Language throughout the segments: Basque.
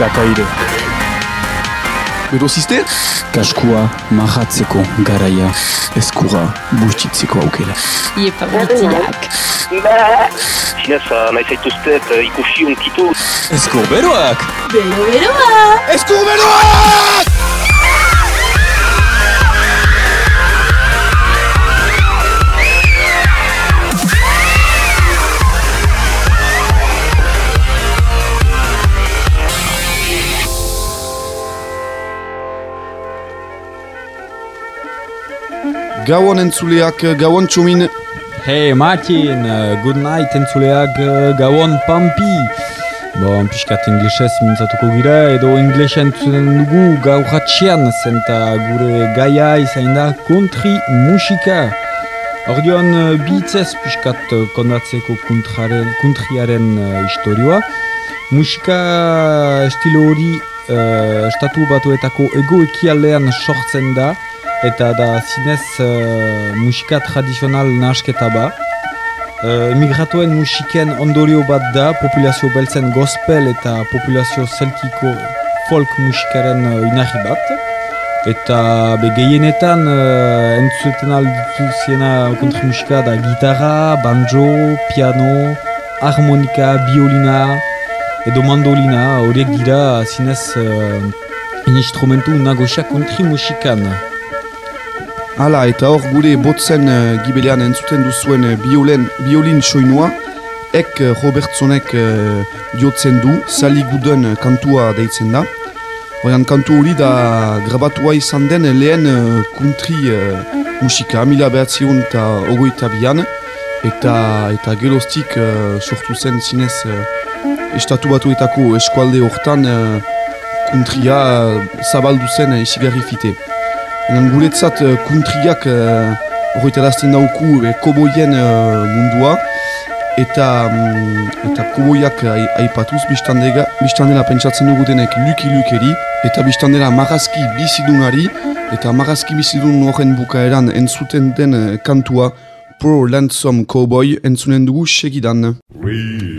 Gataire. Berozizte? Kaskua mahatzeko garaia eskura bustitzeko aukera. Iepa butiak. Zinez, nahi zaituztet uh, ikusi unkitu. Eskur beroak! Bero beroa! Eskur beroak! Gauan entzuleak, gauan txomin. Hey Martin, uh, good night entzuleak uh, gauan pampi. Bon, piskat inglesez mintzatuko gira, edo inglesen entzuten dugu gaur hatxean, zenta gure gaia izain da country musika. Ordeon uh, bihitzez piskat kondatzeko uh, historioa. Musika estilo hori uh, estatu batuetako ego sortzen da, eta da zinez uh, musika tradizional nasketa ba. Uh, emigratuen musiken ondorio bat da, populazio beltzen gospel eta populazio zeltiko folk musikaren uh, inarri bat. Eta be gehienetan uh, entzuten aldituziena kontri musika da gitarra, banjo, piano, harmonika, biolina edo mandolina, horiek dira zinez uh, instrumentu nagosia kontri musikan. Hala, eta hor gure botzen uh, gibelean entzuten duzuen uh, biolen, biolin soinua, ek uh, Robertsonek uh, diotzen du, guden uh, kantua deitzen da. Horean kantu hori da grabatua izan den lehen uh, country uh, musika, mila behatzion eta ogoita bian, eta, eta geroztik uh, sortu zen zinez uh, estatu batuetako eskualde hortan uh, countrya uh, zabaldu zen uh, isigarri fite. Guretzat uh, kuntriak horreta uh, dazten dauku e, koboien uh, mundua eta um, eta koboiak aipatuz biztandela, biztandela pentsatzen dugu denek luki lukeri eta biztandela marazki bizidunari eta marazki bizidun horren bukaeran entzuten den uh, kantua Pro Lonesome Cowboy entzunen dugu segidan. I'm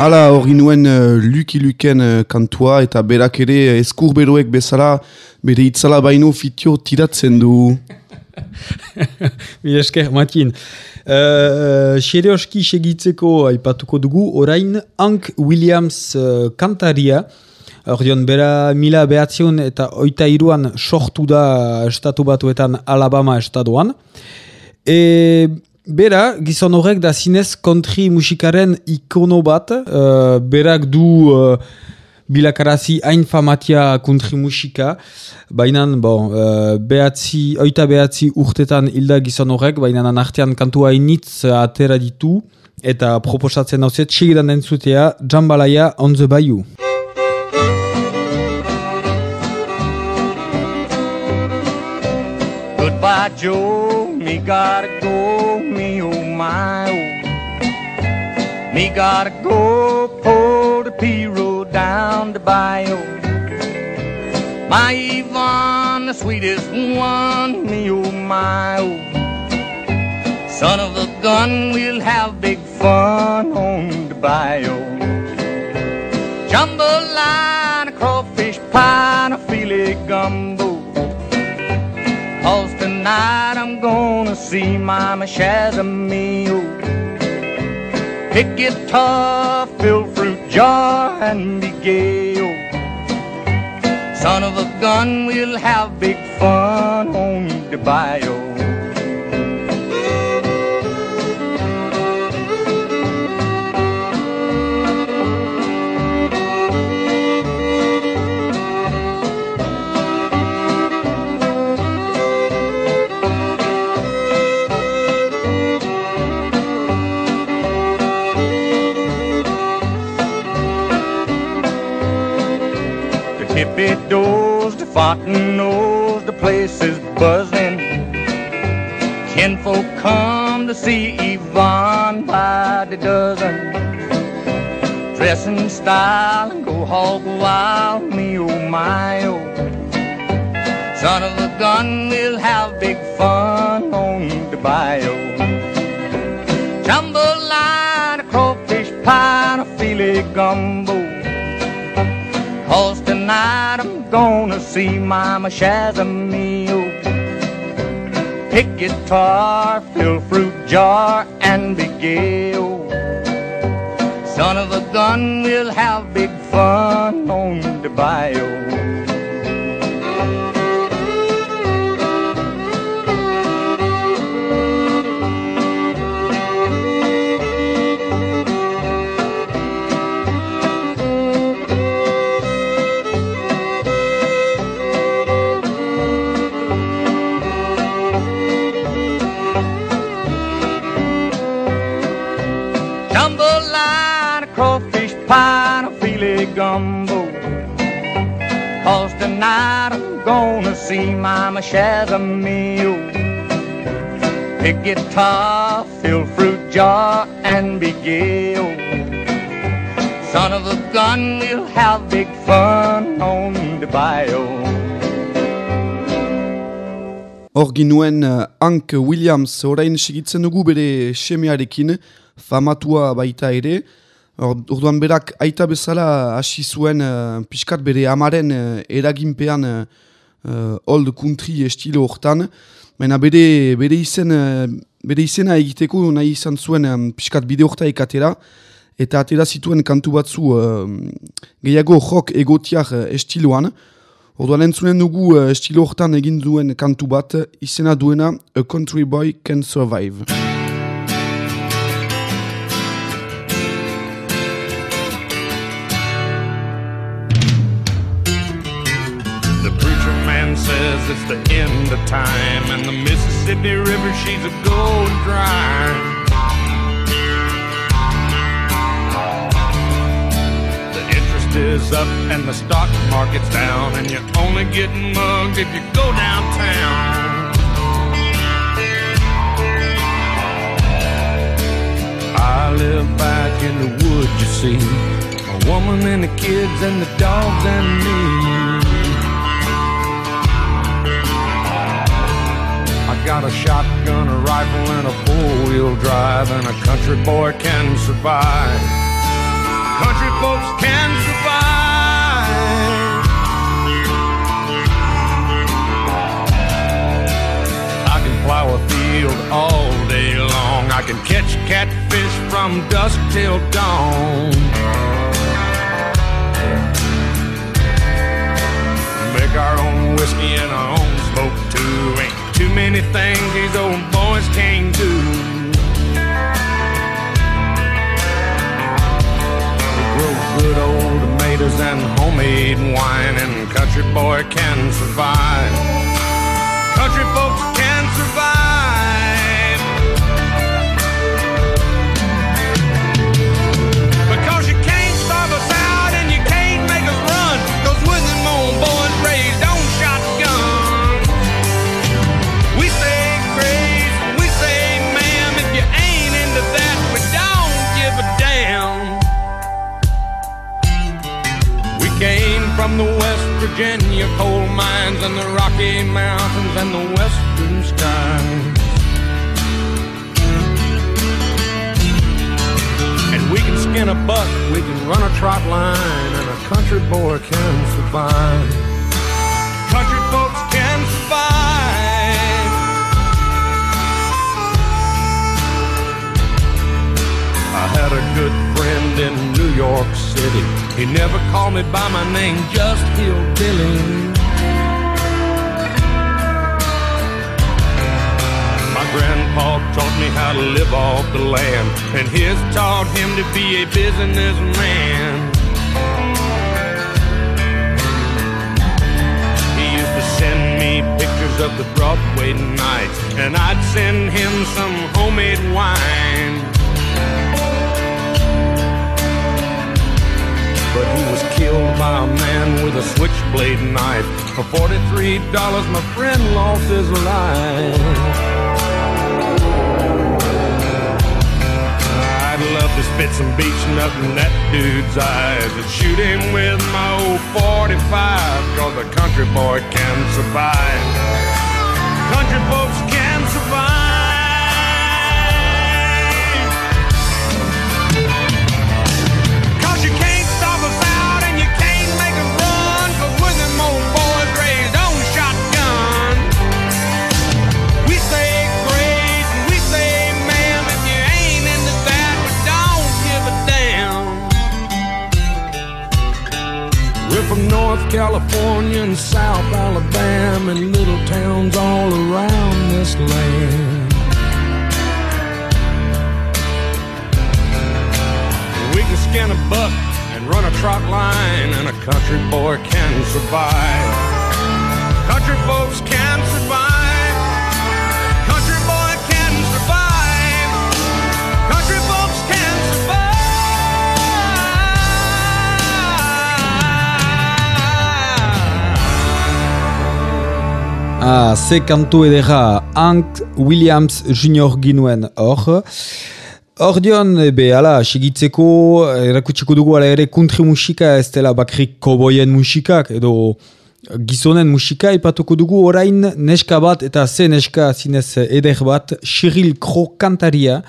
Hala hori nuen uh, Luki Luken uh, kantua eta berak ere uh, eskur beroek bezala bere itzala baino fitio tiratzen du. Mila esker, Matin. Uh, Serioski segitzeko aipatuko dugu, orain Hank Williams uh, kantaria, Ordion, bera mila behatzion eta oita iruan sortu da estatu batuetan Alabama estatuan. E, bera, gizon horrek da zinez country musikaren ikono bat, uh, berak du uh, bilakarazi hain famatia country musika, baina bon, uh, behatzi, oita behatzi urtetan hilda gizon horrek, baina artean kantua initz atera ditu, eta proposatzen hau zet, segidan entzutea, Jambalaya on the Bayou. Goodbye, Joe. Me gotta go. Me oh my oh. Me gotta go. Pull the P road down the bayou. My Yvonne, the sweetest one. Me oh my oh. Son of a gun, we'll have big fun on the bayou. Jambalaya, crawfish pie, and a filet gumbo. Cause tonight gonna see Mama Shazamio. Oh. Pick guitar, fill fruit jar, and be gay. oh. Son of a gun, we'll have big fun on the bayou. Doors, the fountain nose, oh, the place is buzzing. Kinfolk come to see Yvonne by the dozen. Dress in style and go hog wild, me oh my oh. Son of a gun, we'll have big fun on the bayou. Jambalaya, crawfish pie, and a filet gumbo. Cause tonight I'm gonna see Mama Shazamio. Pick guitar, fill fruit jar, and be gay. Son of a gun, we'll have big fun on the bayou. Tonight I'm gonna see Mama Shazamio. Pick guitar, fill fruit jar, and be gay. oh. Son of a gun, we'll have big fun on the bio. Hor ginuen uh, Hank Williams orain segitzen dugu bere semearekin, famatua baita ere. Orduan berak aita bezala hasi zuen uh, pixkat bere amaren uh, eraginpean uh, old country estilo hortan. Baina bere, bere, izen, uh, bere izena egiteko nahi izan zuen um, pixkat bide horta ekatera. Eta atera zituen kantu batzu uh, gehiago jok egotiak uh, estiloan. Orduan entzunen dugu uh, estilo hortan egin duen kantu bat, izena duena A Country Boy Can Survive. It's the end of time, and the Mississippi River, she's a going dry. The interest is up and the stock market's down, and you're only getting mugged if you go downtown. I live back in the woods, you see. A woman and the kids and the dogs and me. Got a shotgun, a rifle, and a four-wheel drive, and a country boy can survive. Country folks can survive. I can plow a field all day long. I can catch catfish from dusk till dawn. Make our own whiskey and our own smoke too. Ain't too many things these old boys can't do. We grow good old tomatoes and homemade wine, and country boy can survive. Country folks can survive. Virginia coal mines and the Rocky Mountains and the western skies. And we can skin a buck, we can run a trot line, and a country boy can survive. Country folks can survive. I had a good friend in New York City. He never called me by my name, just Hillbilly. My grandpa taught me how to live off the land, and his taught him to be a businessman. He used to send me pictures of the Broadway nights, and I'd send him some homemade wine. But he was killed by a man with a switchblade knife. For $43, my friend lost his life. I'd love to spit some beach nut in that dude's eyes and shoot him with my old 45 cause a country boy can survive. Country folks can California and South Alabama and little towns all around this land. We can skin a buck and run a trot line, and a country boy can survive. Country folks can Ah, ze kantu edera Hank Williams Jr. ginuen hor. Ordeon, ebe, eh ala, segitzeko, erakutsiko dugu, ala ere, country musika ez dela bakrik koboien musikak, edo gizonen musika ipatuko dugu orain neska bat eta ze neska zinez eder bat, Cyril Kro kantaria.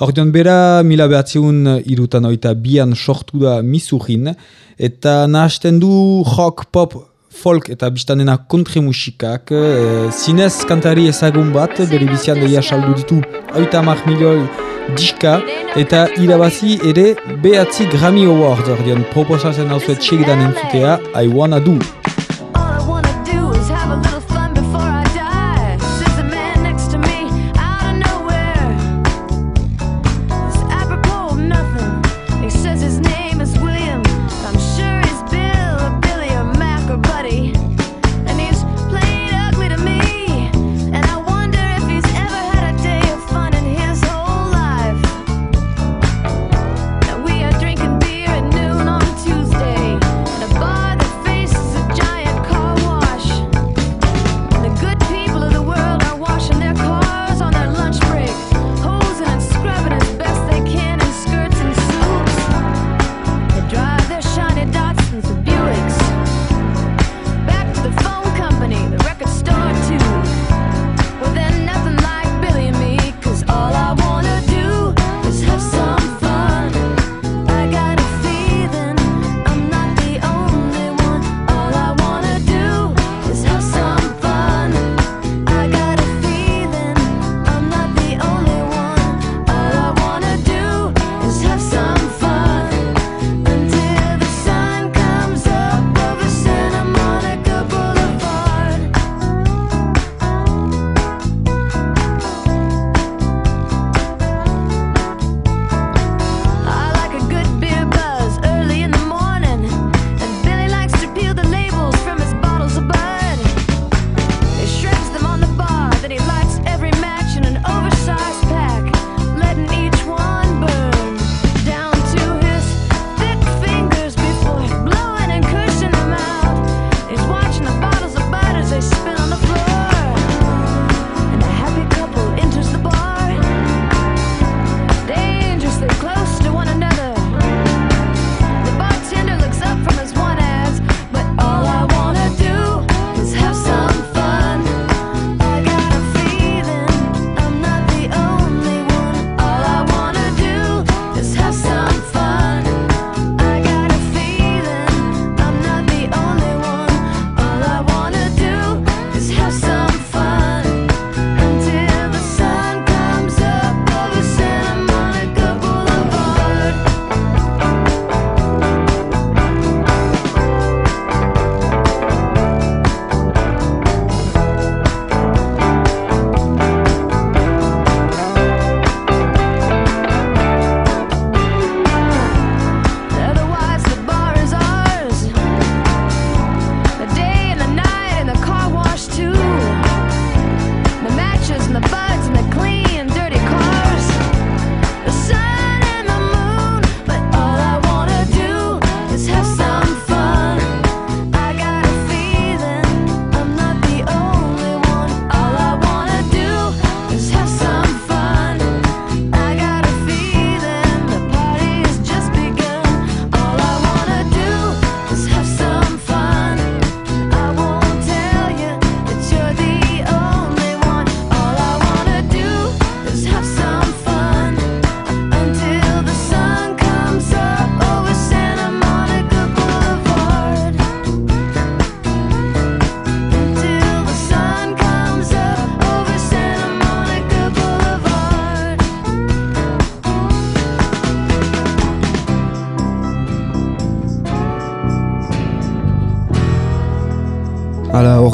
Ordeon bera, mila behatzeun irutan oita bian sortu da Misurin, eta nahasten du rock pop folk eta biztanena kontri musikak, e, zinez kantari ezagun bat, bere bizian deia saldu ditu oita mar milioi diska, eta irabazi ere behatzi Grammy Award, ordean proposatzen hau zuet txegidan entzutea, I Wanna Do.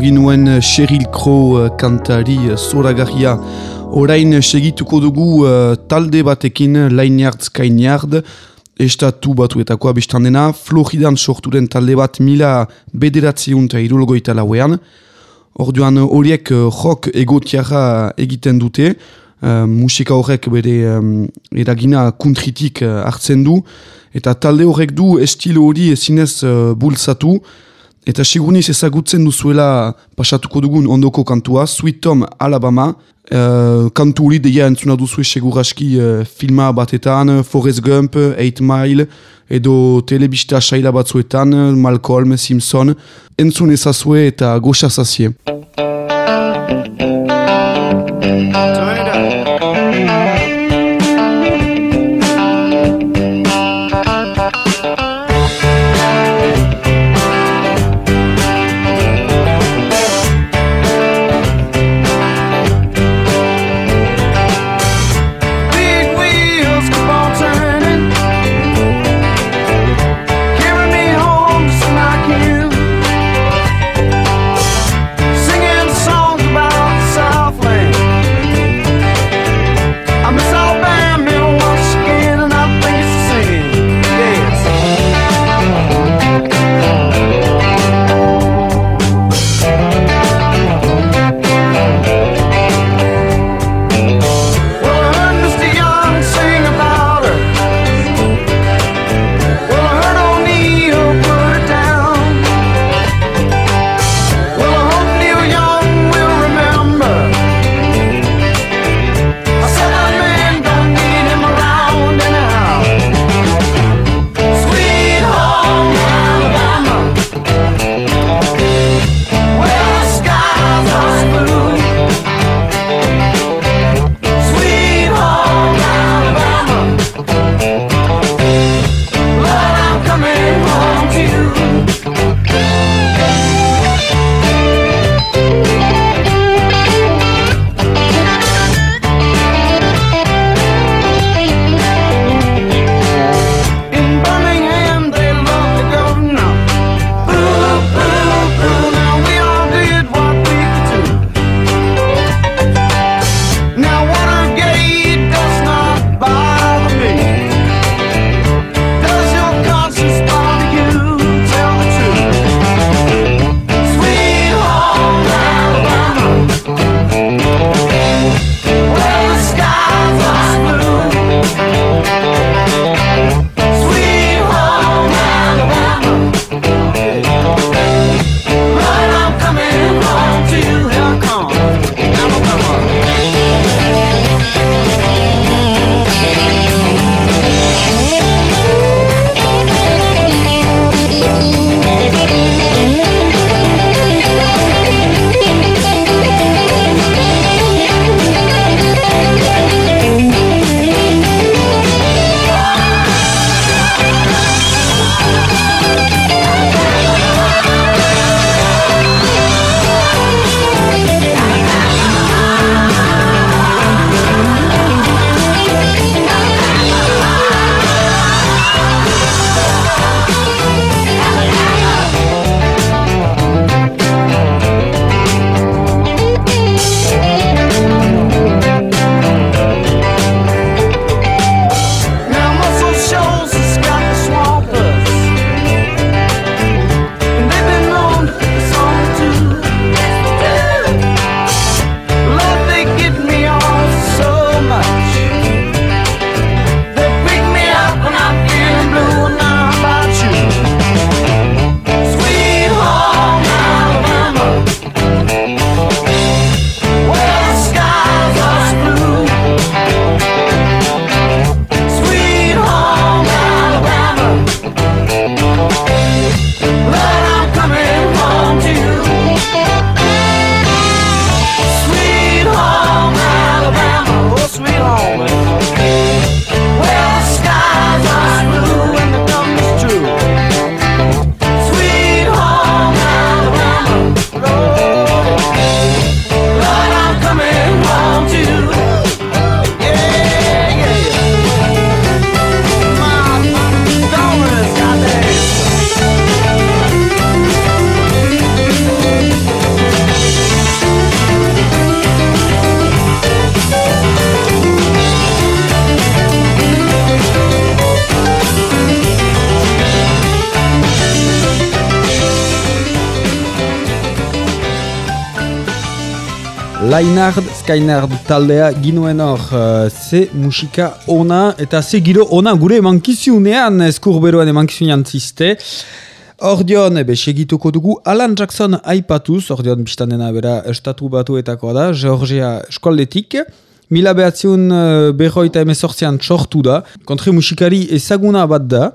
entzungi nuen Sheryl eh, Crow eh, kantari eh, zoragarria. Orain segituko dugu talde batekin Lainiardz Kainiard, estatu batuetakoa biztandena, Floridan sorturen talde bat mila bederatzeun eta irulgoita lauean. Orduan horiek rock egotiara egiten dute, uh, musika horrek bere um, eragina kuntritik uh, hartzen du, eta talde horrek du estilo hori ezinez uh, bultzatu, Eta seguniz ezagutzen duzuela pasatuko dugun ondoko kantua, Sweet Tom Alabama, Uh, kantu hori deia entzuna duzu seguraski uh, eh, filma batetan, Forrest Gump, 8 Mile, edo telebista saila batzuetan, Malcolm, Simpson, entzun ezazue eta goxazazie. Turn Lainard, Skainard taldea ginuen hor uh, ze musika ona eta ze giro ona gure emankizunean eskurberoan emankizunean ziste. Ordion, ebe, segituko dugu Alan Jackson aipatuz, ordion biztanena bera estatu batuetakoa da, Georgia eskualdetik. Mila behatziun uh, behoi eta emezortzean txortu da, kontri musikari ezaguna bat da.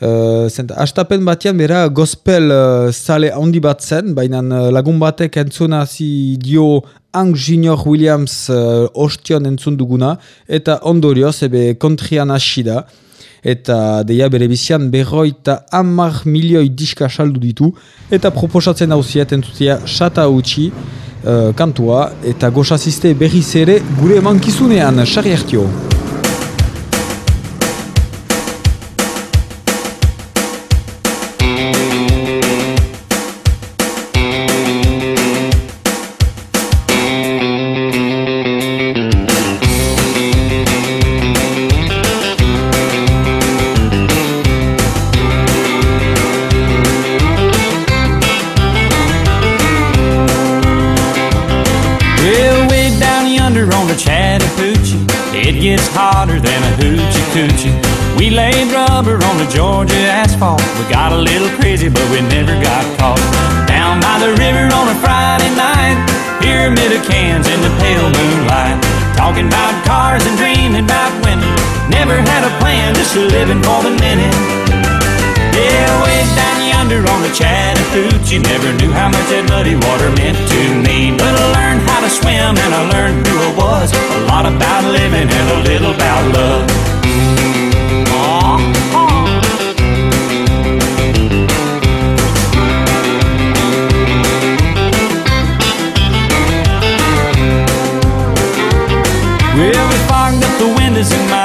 Uh, zenta, astapen batean bera gospel uh, sale handi bat zen, baina uh, lagun batek entzuna zi dio Hank Junior Williams uh, ostion entzun duguna, eta ondorioz ebe kontrian hasi da, eta deia bere bizian berroita hamar milioi diska saldu ditu, eta proposatzen hauziet entzutia sata utzi uh, kantua, eta goxaziste berriz ere gure emankizunean, sarri hartio. Had a plan, just living for the minute. Yeah, way down yonder on the Chattahoochee you Never knew how much that muddy water meant to me But I learned how to swim and I learned who I was A lot about living and a little about love. Well, we fogged up the windows in my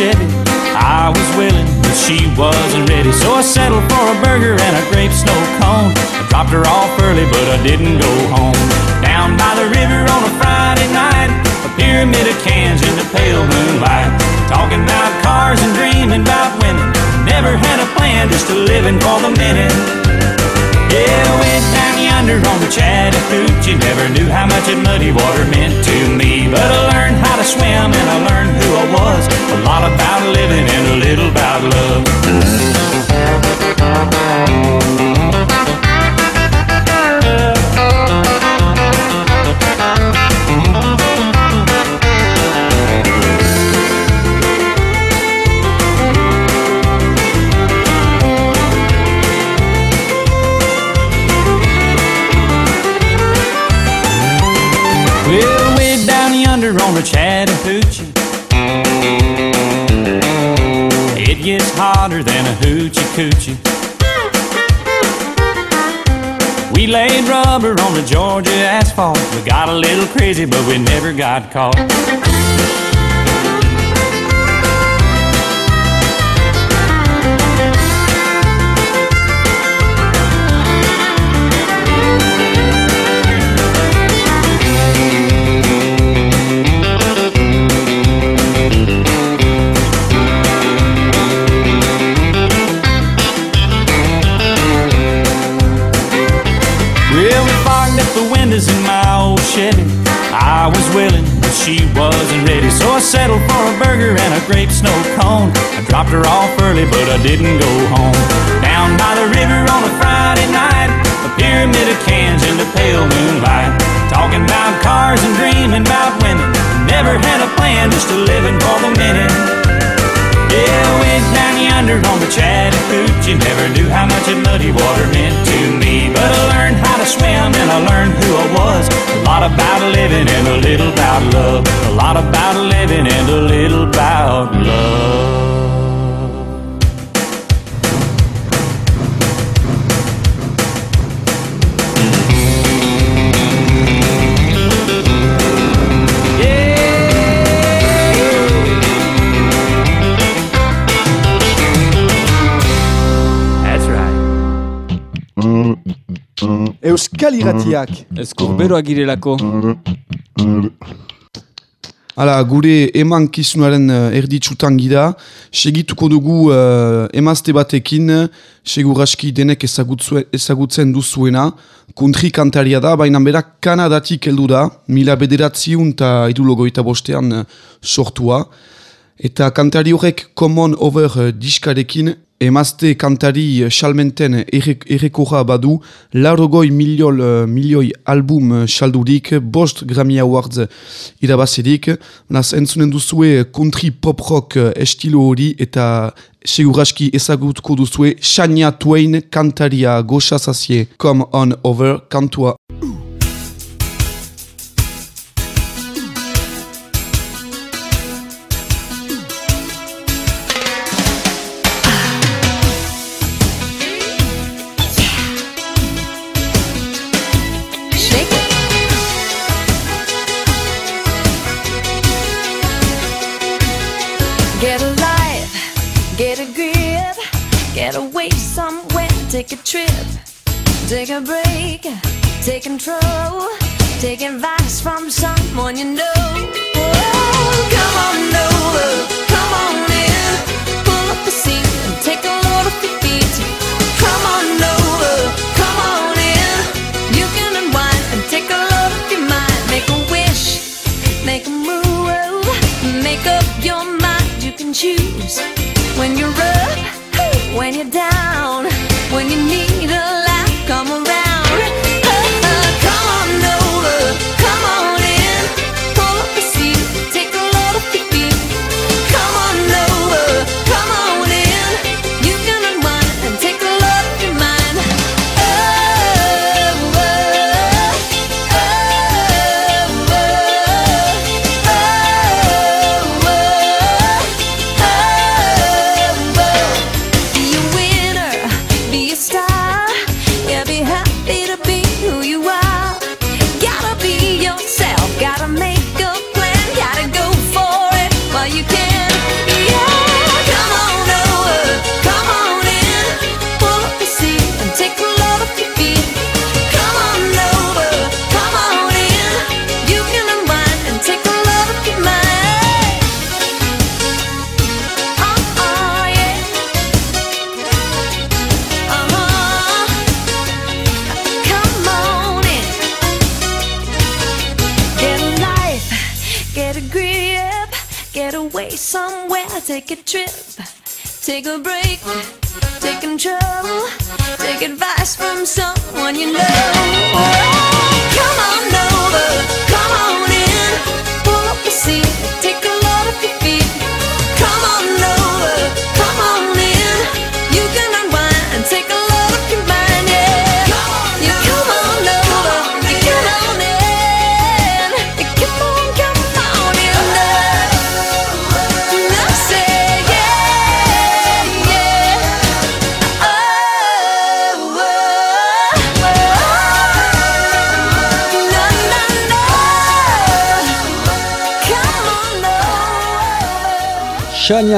Chevy. I was willing, but she wasn't ready. So I settled for a burger and a grape snow cone. I dropped her off early, but I didn't go home. Down by the river on a Friday night, a pyramid of cans in the pale moonlight. Talking about cars and dreaming about women. Never had a plan, just a living for the minute. Yeah, went down yonder on the Chattahoochee Never knew how much that muddy water meant to me. But I learned how to swim and I learned who I was. A lot about living and a little about love It gets hotter than a hoochie coochie. We laid rubber on the Georgia asphalt. We got a little crazy but we never got caught I didn't go home. Down by the river on a Friday night, a pyramid of cans in the pale moonlight. Talking about cars and dreaming about women. Never had a plan, just a living for the minute. Yeah, went down yonder on the Chattahoochee Never knew how much that muddy water meant to me But I learned how to swim and I learned who I was A lot about living and a little about love A lot about living and a little about love Euskal iratiak. Ezkur beroak girelako. Hala, gure eman kizunaren erditsutan gira, segituko dugu uh, emazte batekin, seguraski denek ezagutzen duzuena, kuntri kantaria da, baina berak Kanadatik heldu da, mila bederatziun eta irulogoita bostean uh, sortua, eta kantari horrek Common Over diskarekin emazte kantari eh, salmenten erre- errekorra badu, laurogoi miliol, eh, milioi album eh, saldurik, bost Grammy Awards irabazirik, naz entzunen duzue country pop rock eh, estilo hori eta seguraski ezagutko duzue Shania Twain kantaria goxa zazie Come On Over kantua. Take a break, take control, take advice from someone you know. Oh, come on over, come on in, pull up the seat and take a load off your feet. Come on over, come on in, you can unwind and take a load off your mind, make a wish, make a move, make up your mind. You can choose when you're up, when you're down, take a break, take control, take advice from someone you know.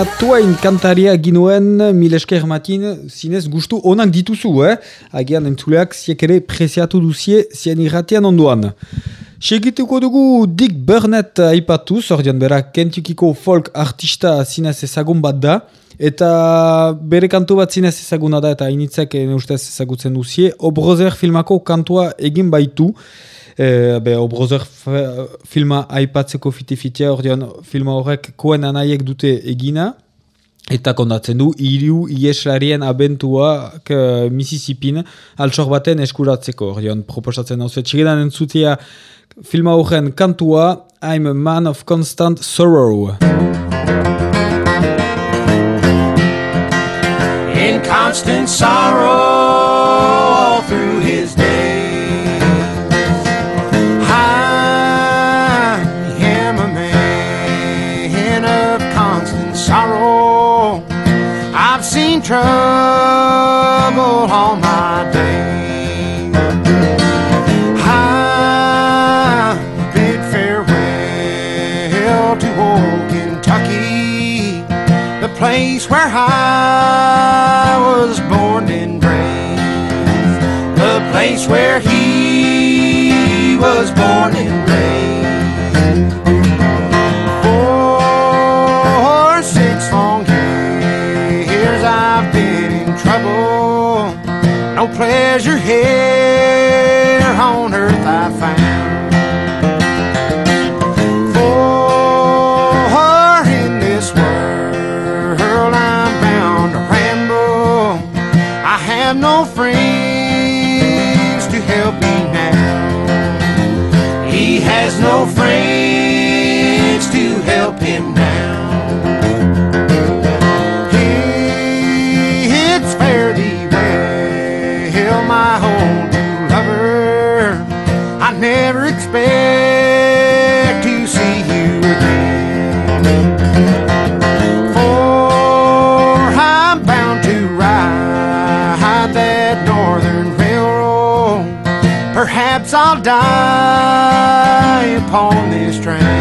Over. Shania Twain kantaria ginuen mil esker matin zinez gustu onak dituzu, eh? Agian entzuleak ziek ere preziatu duzie zien irratian onduan. Segituko dugu Dick Burnett aipatu, zordian bera Kentuckiko folk artista zinez ezagun bat da, eta bere kantu bat zinez ezaguna da eta initzek ene ustez ezagutzen duzie, Obrozer filmako kantua egin baitu, E, be, Obrozer filma aipatzeko fiti-fitia, ordean filma horrek koen anaiek dute egina, eta kondatzen du hiru ieslarien abentuak uh, Mississippin altxor baten eskuratzeko. Ordean proposatzen hau txigedan entzutea filma horren kantua I'm a man of constant sorrow. in constant sorrow place where he Perhaps I'll die upon this train.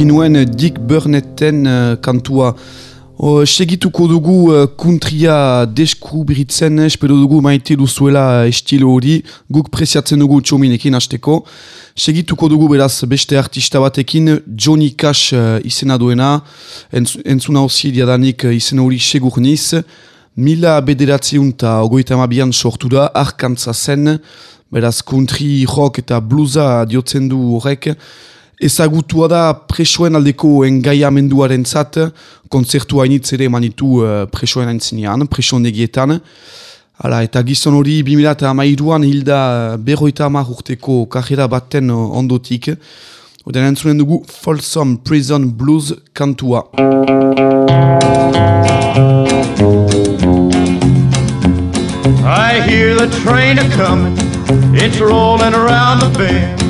Ginuen eh, Dick Burnetten eh, kantua. O, segituko dugu uh, kuntria deskubritzen, espero dugu maite duzuela estilo hori, guk preziatzen dugu txominekin hasteko. Segituko dugu beraz beste artista batekin, Johnny Cash uh, izena duena, entz, entzuna hozi diadanik uh, izen hori segurniz. Mila bederatziun eta ogoita amabian sortu da, arkantza zen, beraz country, rock eta bluesa diotzen du horrek, Ezagutua da presoen aldeko engaiamenduaren zat, konzertu hainitz ere manitu uh, presoen aintzinean, presoen egietan. Hala, eta gizon hori 2008an hilda berroita hamar urteko karrera baten uh, ondotik. Oden entzunen dugu Folsom Prison Blues kantua. I hear the train a comin', it's rolling around the bend,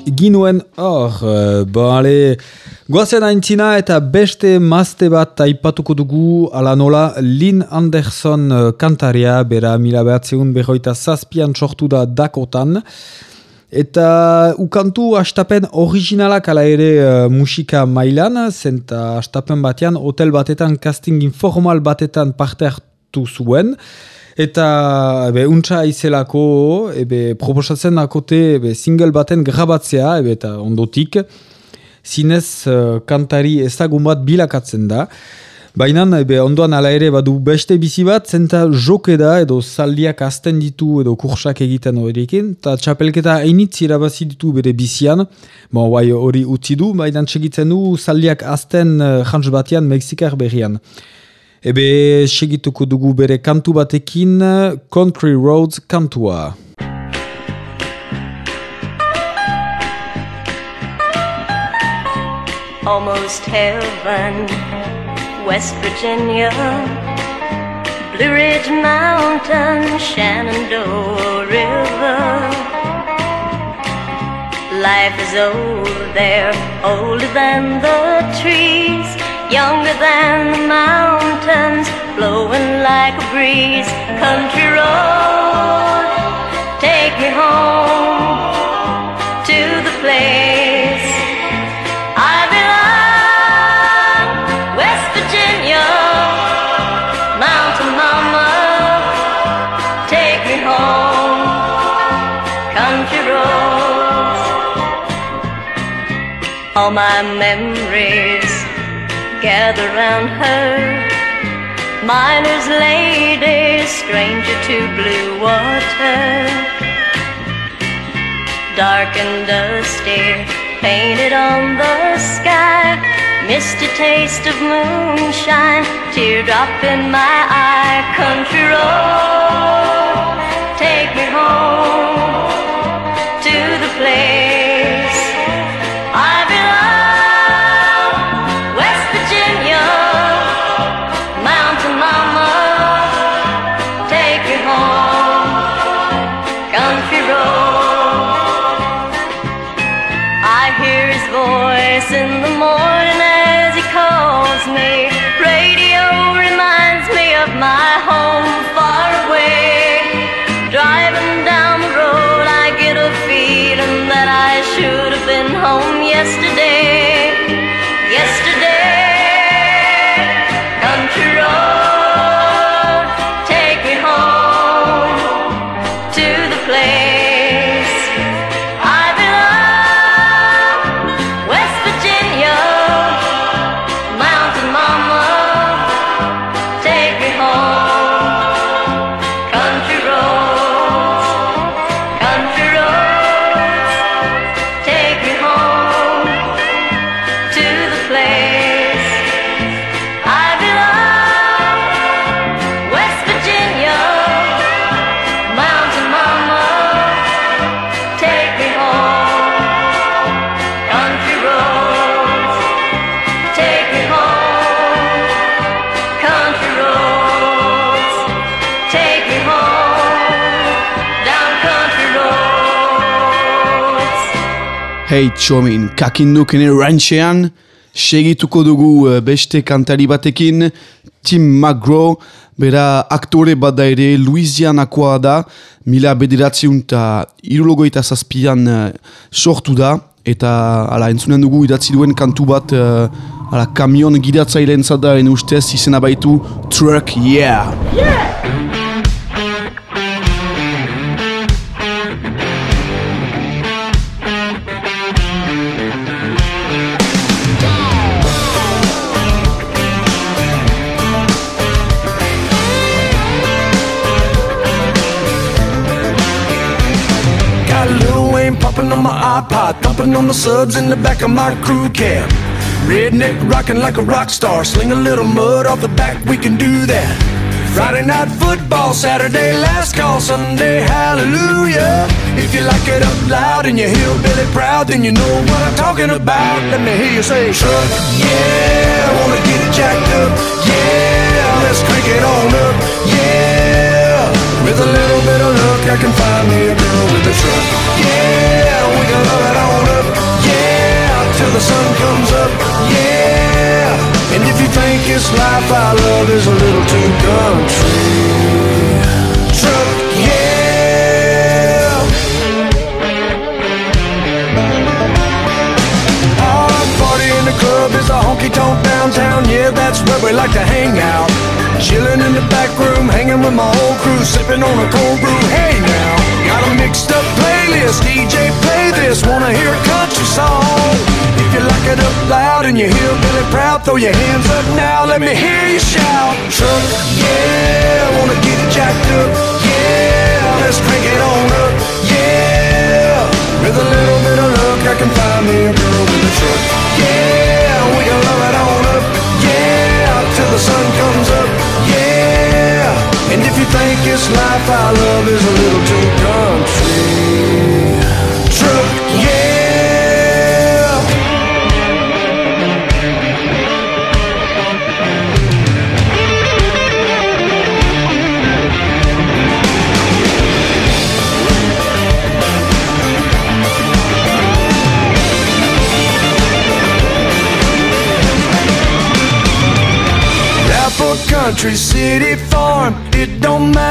ginuen hor, uh, bo ale, goazen aintzina eta beste mazte bat aipatuko dugu ala nola Lynn Anderson uh, kantaria, bera mila behatzeun behoita zazpian sortu da Dakotan, Eta ukantu astapen originalak ala ere uh, musika mailan, zenta astapen batean hotel batetan casting informal batetan parte hartu zuen. Eta ebe, untsa izelako, ebe, proposatzen dakote ebe, single baten grabatzea, ebe, eta ondotik, zinez uh, kantari ezagun bat bilakatzen da. Baina ebe, ondoan ala ere badu beste bizi bat, zenta joke da edo zaldiak azten ditu edo kursak egiten horiekin, eta txapelketa hainitz irabazi ditu bere bizian, bon, bai hori utzi du, baina segitzen du zaldiak azten uh, jantz batean Mexikar berrian. Ebe segituko dugu bere kantu batekin, Country Roads kantua. almost heaven, West Virginia, Blue Ridge Mountain, Shenandoah River. Life is old there, older than the trees, younger than the mountains, blowing like a breeze. Country road, take me home to the place I belong, West Virginia, Mountain Mama, take me home, country roads. All my memories gather round her, miner's lady, stranger to blue water dark and dusty, painted on the sky. Misty taste of moonshine, teardrop in my eye. Country road, take me home to the place Hei txomin, kakindukene rantxean, segituko dugu eh, beste kantari batekin, Tim McGraw, bera aktore bat da ere, Louisianakoa da, mila bederatziun eta irulogoita zazpian eh, sortu da, eta ala, entzunen dugu idatzi duen kantu bat, eh, ala, kamion gidatzaileen zadaren ustez izena baitu Truck Yeah! Got my thumping on the subs in the back of my crew cab. Redneck rocking like a rock star. Sling a little mud off the back, we can do that. Friday night football, Saturday last call, Sunday hallelujah. If you like it up loud and you're hillbilly proud, then you know what I'm talking about. Let me hear you say, truck, yeah, wanna get it jacked up, yeah, let's crank it on up, yeah. With a little bit of luck, I can find me a girl with a truck, yeah, we can love it on up, yeah, till the sun comes up, yeah. And if you think this life I love is a little too country, truck, yeah. Our party in the club is a honky tonk downtown, yeah, that's where we like to hang out. Chilling in the back room, hanging with my whole crew, sipping on a cold brew. Hey now, got a mixed up playlist. DJ, play this. Wanna hear a country song? If you like it up loud and you hear Billy Proud, throw your hands up now. Let me hear you shout. Truck, yeah, wanna get it jacked up. Yeah, let's crank it on up. Yeah, with a little bit of luck, I can find me a girl with a truck. Yeah, we can love it on up. Love is a little too country, truck, yeah. Rapper, country, city, farm. It don't matter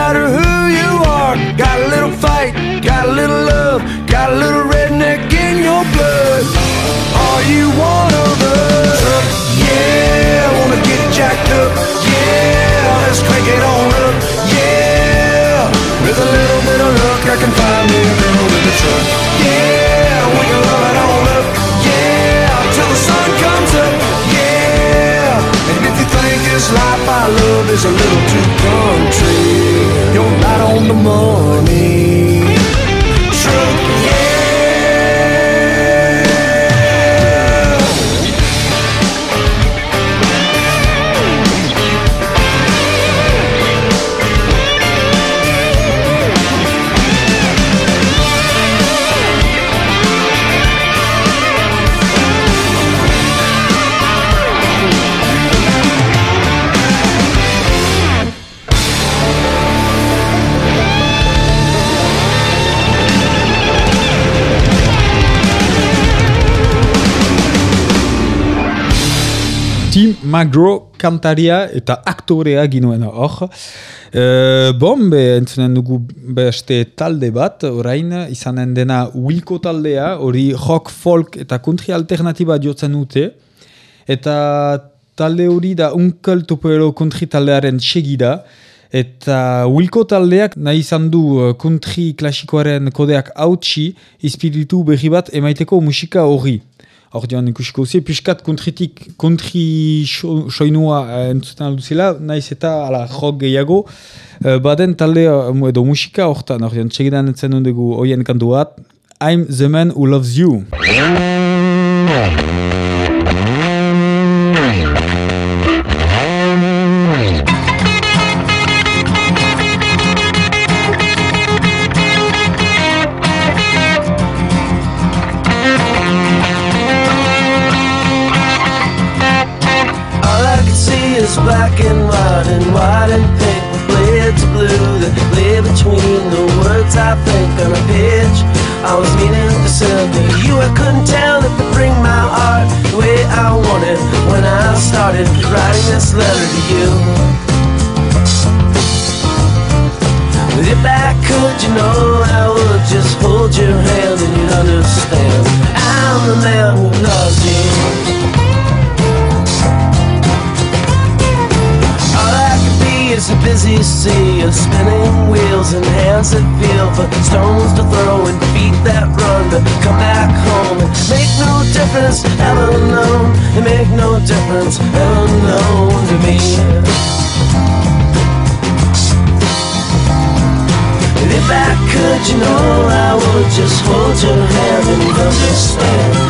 can find me a girl with a truck. Yeah, we can love it on up. Yeah, till the sun comes up. Yeah, and if you think this life I love is a little too country, you're right on the money. Truck, yeah. McGraw kantaria eta aktorea ginoen hor. E, bon, be, entzunen dugu beste talde bat, orain izanen dena Wilco taldea, hori rock, folk eta country alternatiba jotzen dute. Eta talde hori da Uncle Topero country taldearen segida. Eta Wilco taldeak nahi izan du eh, country klasikoaren kodeak hautsi, espiritu berri bat emaiteko musika hori. Hor joan ikusiko zi, piskat kontritik, kontri so, soinua eh, entzuten alduzela, naiz eta ala rock gehiago, eh, baden talde eh, edo musika hortan, hor joan txegidan entzen dugu oien kantu bat, I'm the man who loves you. Just hold your hand and understand.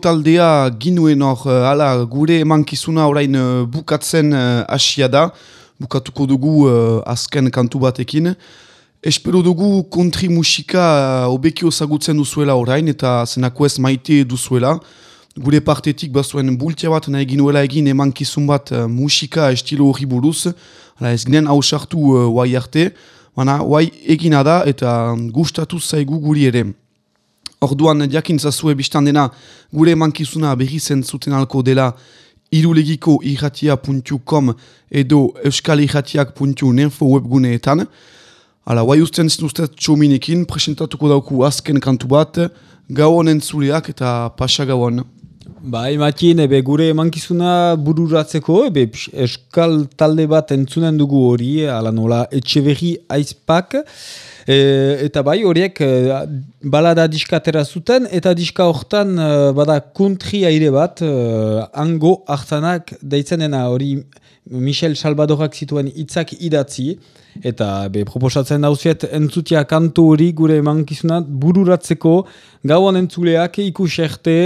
Taldea ginuen hor, eh, hala gure emankizuna orain eh, bukatzen eh, hasia da, bukatuko dugu azken kantu batekin. Espero dugu kontri musika hobeki osagutzen duzuela orain eta zenako ez maite duzuela. Gure partetik bazuen bultia bat nahi ginuela egin emankizun bat musika estilo hori buruz. Hala ez ginen hausartu uh, arte, baina guai egina da eta gustatu zaigu guri ere. Orduan jakintzazue biztan dena gure emankizuna berri zen zuten alko dela irulegiko irratia.com edo euskalirratiak.info webguneetan. Hala, guai usten zinuztet txominekin, presentatuko dauku azken kantu bat, gau honen zuleak eta pasa gau hon. Bai, Matin, ebe gure emankizuna bururatzeko, ebe eskal talde bat entzunen dugu hori, ala nola etxeberri aizpak, e, eta bai horiek e, balada diska atera zuten, eta diska hortan e, bada country aire bat, e, ango hartanak deitzenena hori Michel Salvadorak zituen hitzak idatzi, eta be, proposatzen dauziet entzutia kantu hori gure emankizuna bururatzeko, gauan entzuleak ikuserte,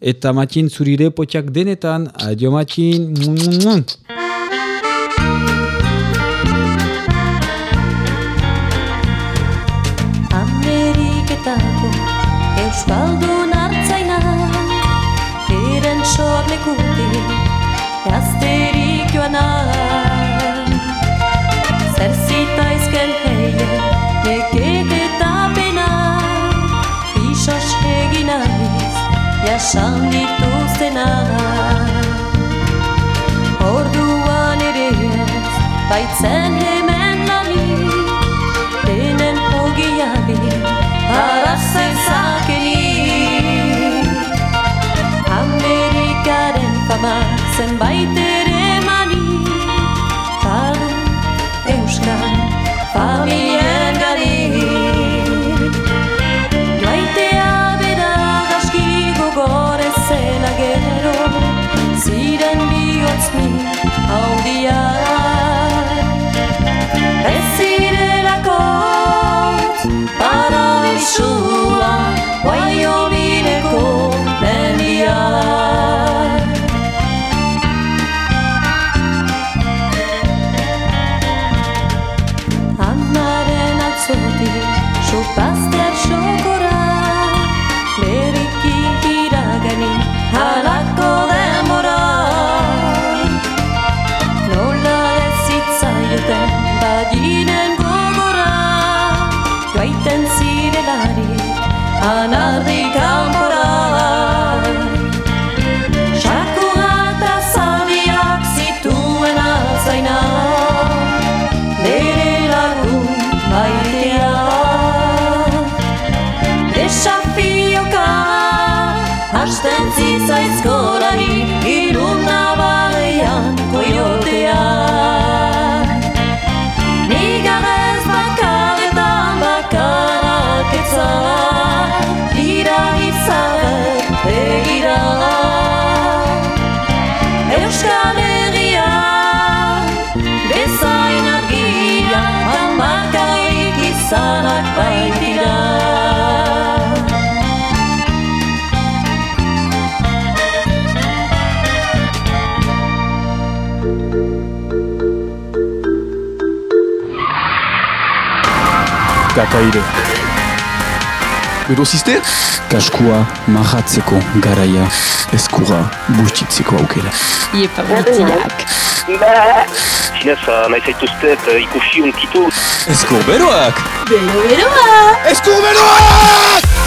eta matxin zurire potxak denetan, adio matxin. Euskaldun hartzaina Eren sorlekutik Gazterik joana Zer zitaizken heie Neket eta pena Isos egin aiz Jasan dituztena Orduan ere ez Baitzen zenbait ere mani Badu euskal familien gari. Joaitea bera gaski gogorez zela gero Ziren bihotz mi haudiak Kakaire. Edo ziste? Kaskua marratzeko garaia eskura bustitzeko aukera. Iepa gutiak. Zinez, nahi zaituztet eh, ikusi unkitu. Eskur beroak! Bero beroak! Eskur beroak!